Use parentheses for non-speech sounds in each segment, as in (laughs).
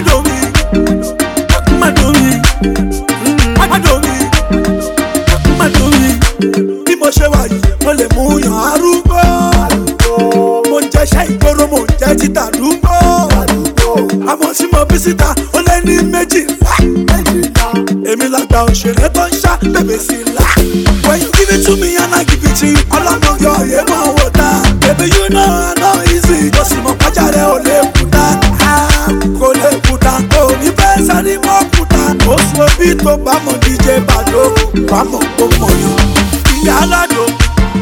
Adomi, Adomi, Adomi, Adomi. Bí mo ṣe wà yìí, mo lè mú yàn arúgbó. Mo ń jẹ́ṣẹ́ ìgboro, mo ń jẹ́ títà rúgbó. Àmọ́ sí mo bí síta, ó lé When you give it to me and I give it to you, All I know, you're wò dáa. Baby, you know I sani mọ́kùtà oṣù òbí tó bámọ̀ DJ Badoo bámọ̀ kó mọ̀ yọ. ìyá aládò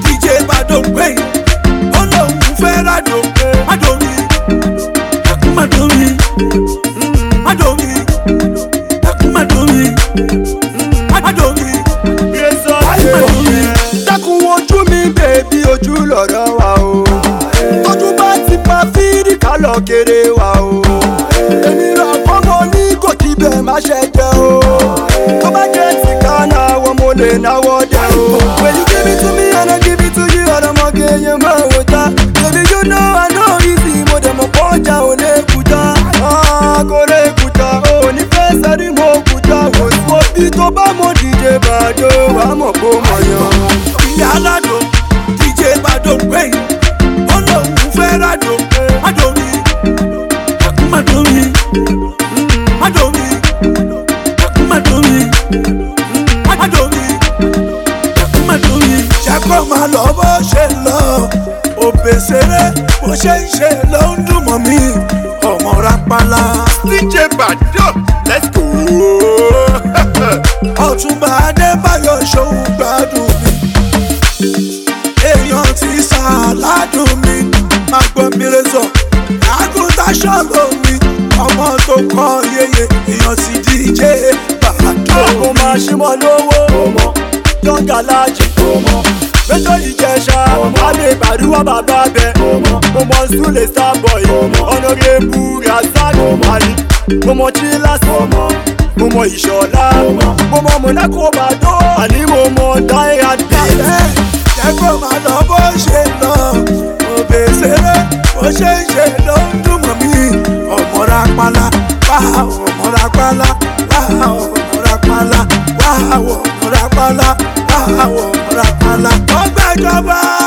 DJ Badoo gbẹ̀yìn ó lóun fẹ́ rádò mádomi ẹkún mádomi mádomi mm-hmm. ẹkún mádomi mádomi mádomi. dákun ojú mi bèbí ojú lọ́dọ̀ wa o tójú bá ti pa fírí ká lọ kéré wa o. and oh. I want that oh. When you give it to me and I give it to you I don't want get your mouth with that Baby you know I know you see But I'm a poncha on oh, a kuta Ah, kore kuta Oh, ni face a rimo kuta Oh, it's what it's about my DJ Bado I'm a poma oh, yo Yala do, DJ Bado, when you máa lọ bó ṣe lọ òbèsèré bó ṣe ń ṣe ló ń dùn mọ́ mi ọmọ rápálá. DJ Badoo let's go. (laughs) ọ̀túnba adébáyọ̀ ṣòun gbádùn mi èèyàn ti sà ládùn mi máa gbọ́ mi rẹ sọ àgùntà ṣọ́ọ̀lù mi ọmọ tó kọ́ yeye èèyàn ti DJ Badoo. ọmọ máa ṣe mọ́ lówó ọmọ yọ̀ǹgà láàjì ọmọ méjò ìjẹsà àmì ìpàdúwà bàbá bẹ mo mọ sùn lè sá bọ̀yì ọ̀nàrẹ́ búra sáré mari mo mọ chilasu mo mọ ìṣọ̀lá mo mọ mọ̀nàkó bàdó àní mo mọ dáìrà dá. ẹgbẹ́ màá lọ bó ṣe lọ òbè ṣeré bó ṣe ń ṣe ló ń dùn mọ́ mi ọ̀mọ́ra pálá wàá ọ̀mọ́ra pálá wàá ọ̀mọ́ra pálá wàá ọ̀mọ́ra pálá wàá ọ̀mọ́ra pálá. Jacoba.